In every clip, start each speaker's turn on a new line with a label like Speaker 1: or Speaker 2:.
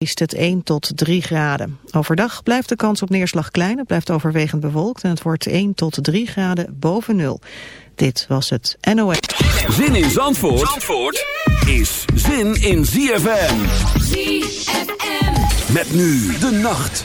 Speaker 1: is het 1 tot 3 graden. Overdag blijft de kans op neerslag klein. Het blijft overwegend bewolkt en het wordt 1 tot 3 graden boven nul. Dit was het NOS.
Speaker 2: Zin in Zandvoort, Zandvoort is zin in ZFM. ZFM. Met nu de nacht.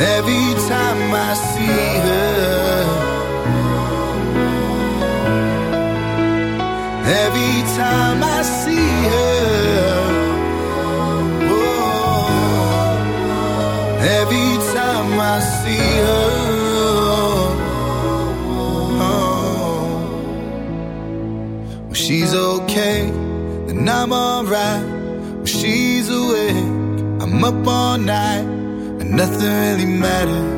Speaker 3: Every time I see all night, and nothing really matters.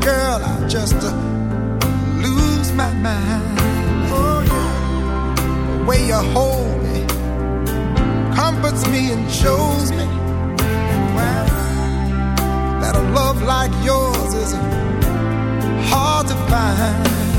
Speaker 3: girl, I just uh, lose my mind. Oh, yeah. The way you hold me comforts me and shows me wow, that a love like yours is hard to find.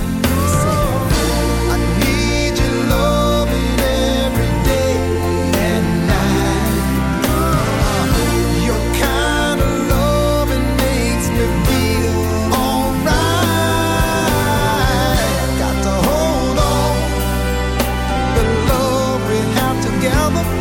Speaker 3: love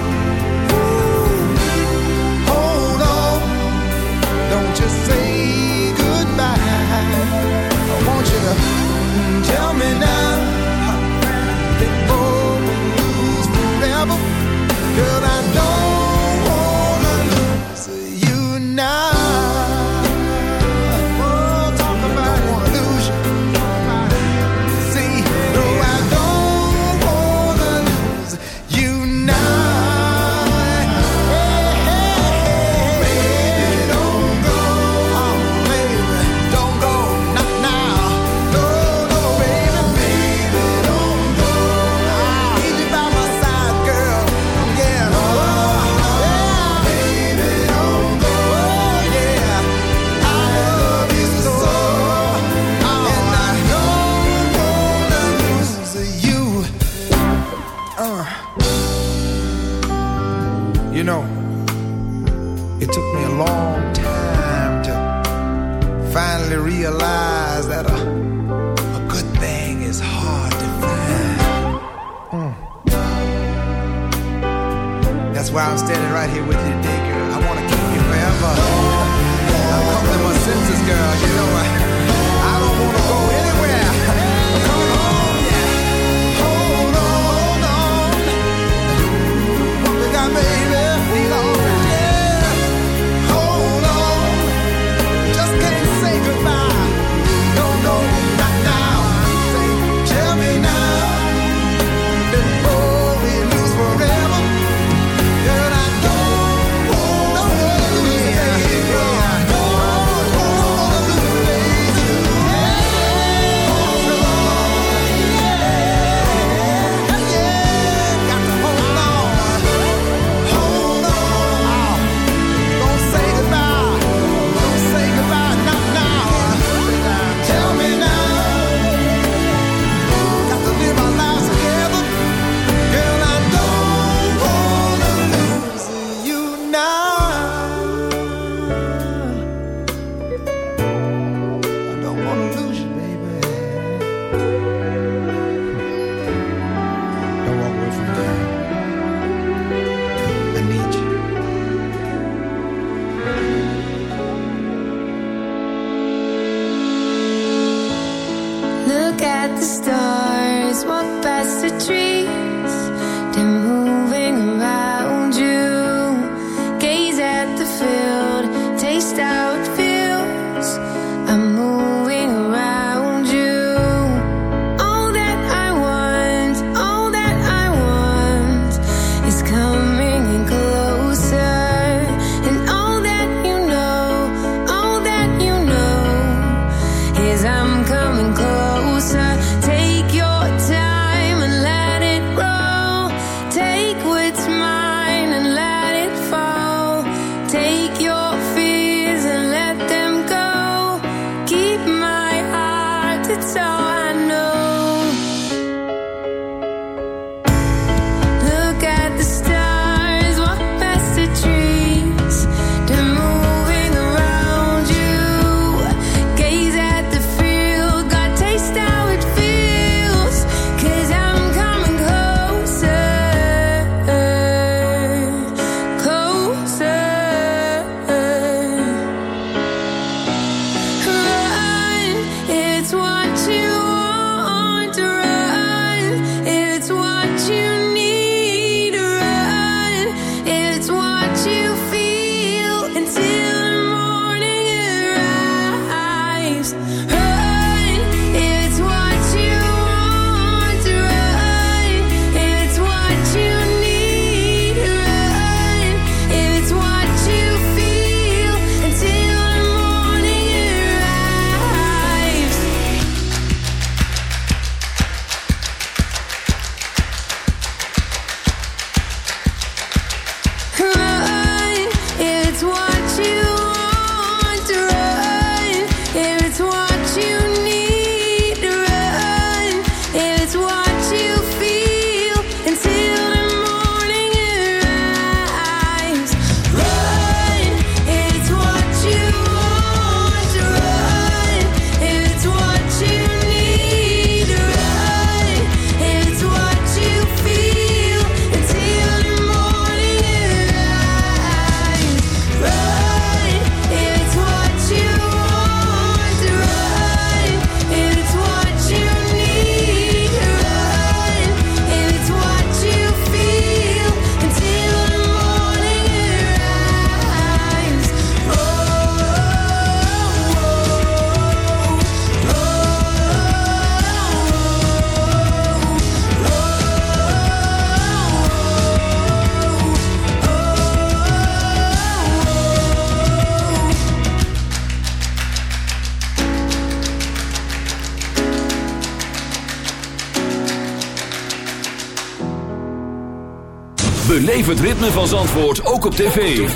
Speaker 4: Beleef het ritme van Zandvoort ook op tv.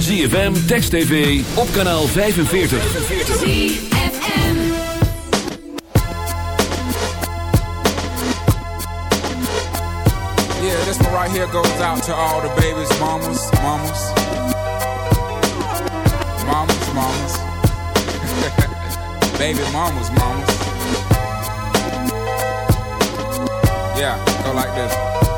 Speaker 4: ZFM, Text TV, op kanaal 45.
Speaker 5: Yeah, this one right here goes out to all the babies, mamas, mamas. Mamas, mamas. Baby mamas, mamas. Yeah, go like this.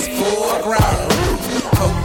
Speaker 5: full grown. Hope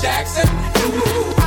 Speaker 5: Jackson. Ooh,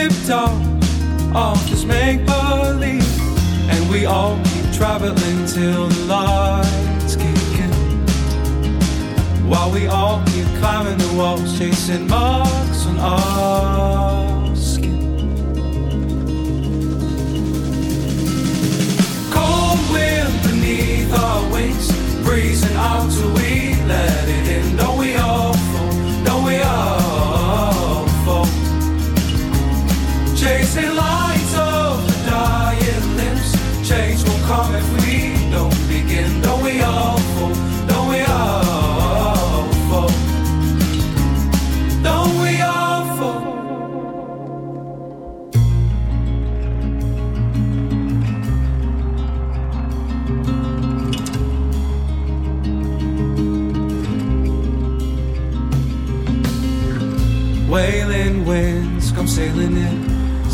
Speaker 6: Cape Town off this make believe, and we all keep traveling till the lights kick in. While we all keep climbing the walls, chasing marks on our skin. Cold wind beneath our wings, breezing out till we let it in. Don't we all?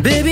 Speaker 2: Baby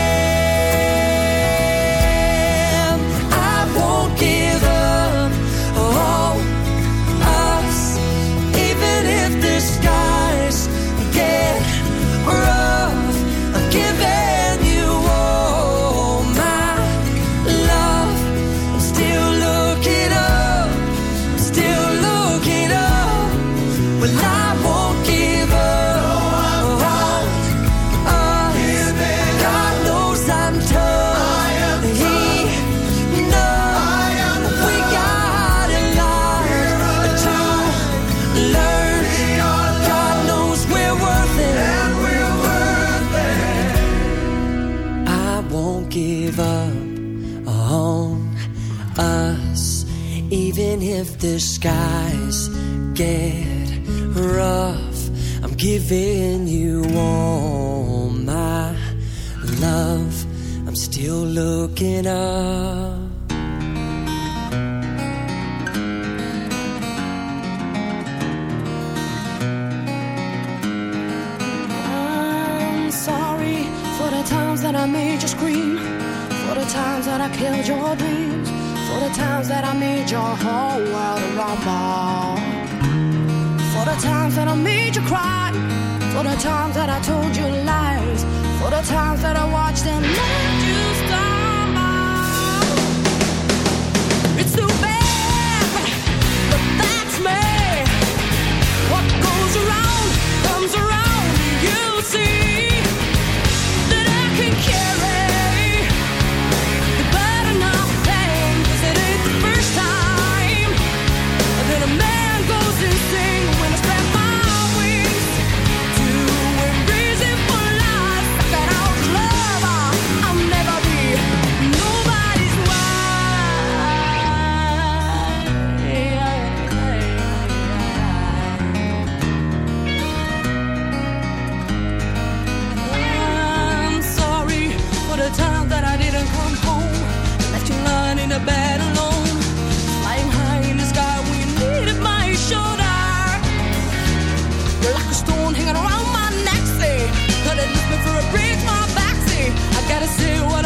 Speaker 2: Skies get rough. I'm giving you all my love. I'm still looking up. I'm
Speaker 7: sorry for the times that I made you scream, for the times that I killed your dreams, for the times that I made your whole world a rumble, for the times that I made you cry, for the times that I told you lies, for the times that I watched and let you stumble. it
Speaker 8: what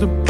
Speaker 8: the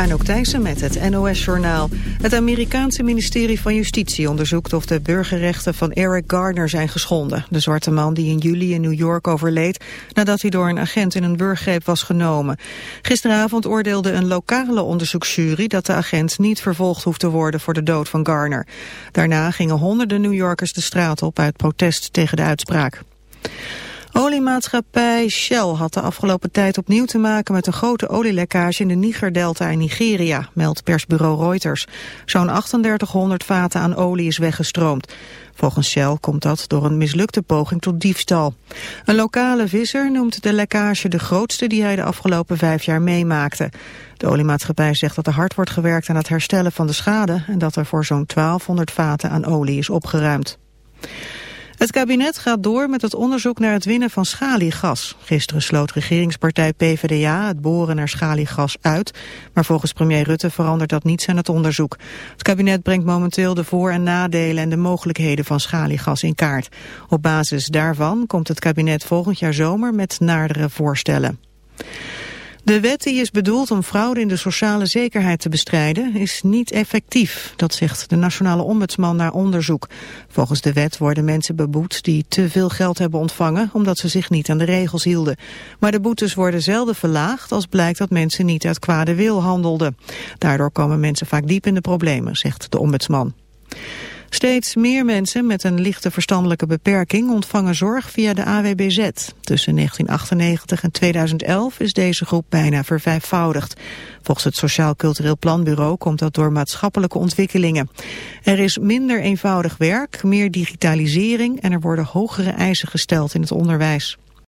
Speaker 1: Anouk Thijssen met het NOS-journaal. Het Amerikaanse ministerie van Justitie onderzoekt of de burgerrechten van Eric Garner zijn geschonden. De zwarte man die in juli in New York overleed nadat hij door een agent in een burggreep was genomen. Gisteravond oordeelde een lokale onderzoeksjury dat de agent niet vervolgd hoeft te worden voor de dood van Garner. Daarna gingen honderden New Yorkers de straat op uit protest tegen de uitspraak. Oliemaatschappij Shell had de afgelopen tijd opnieuw te maken met een grote olielekkage in de Nigerdelta in Nigeria, meldt persbureau Reuters. Zo'n 3800 vaten aan olie is weggestroomd. Volgens Shell komt dat door een mislukte poging tot diefstal. Een lokale visser noemt de lekkage de grootste die hij de afgelopen vijf jaar meemaakte. De oliemaatschappij zegt dat er hard wordt gewerkt aan het herstellen van de schade en dat er voor zo'n 1200 vaten aan olie is opgeruimd. Het kabinet gaat door met het onderzoek naar het winnen van schaliegas. Gisteren sloot regeringspartij PvdA het boren naar schaliegas uit. Maar volgens premier Rutte verandert dat niets aan het onderzoek. Het kabinet brengt momenteel de voor- en nadelen en de mogelijkheden van schaliegas in kaart. Op basis daarvan komt het kabinet volgend jaar zomer met naardere voorstellen. De wet die is bedoeld om fraude in de sociale zekerheid te bestrijden is niet effectief. Dat zegt de nationale ombudsman naar onderzoek. Volgens de wet worden mensen beboet die te veel geld hebben ontvangen omdat ze zich niet aan de regels hielden. Maar de boetes worden zelden verlaagd als blijkt dat mensen niet uit kwade wil handelden. Daardoor komen mensen vaak diep in de problemen, zegt de ombudsman. Steeds meer mensen met een lichte verstandelijke beperking ontvangen zorg via de AWBZ. Tussen 1998 en 2011 is deze groep bijna vervijfvoudigd. Volgens het Sociaal Cultureel Planbureau komt dat door maatschappelijke ontwikkelingen. Er is minder eenvoudig werk, meer digitalisering en er worden hogere eisen gesteld in het onderwijs.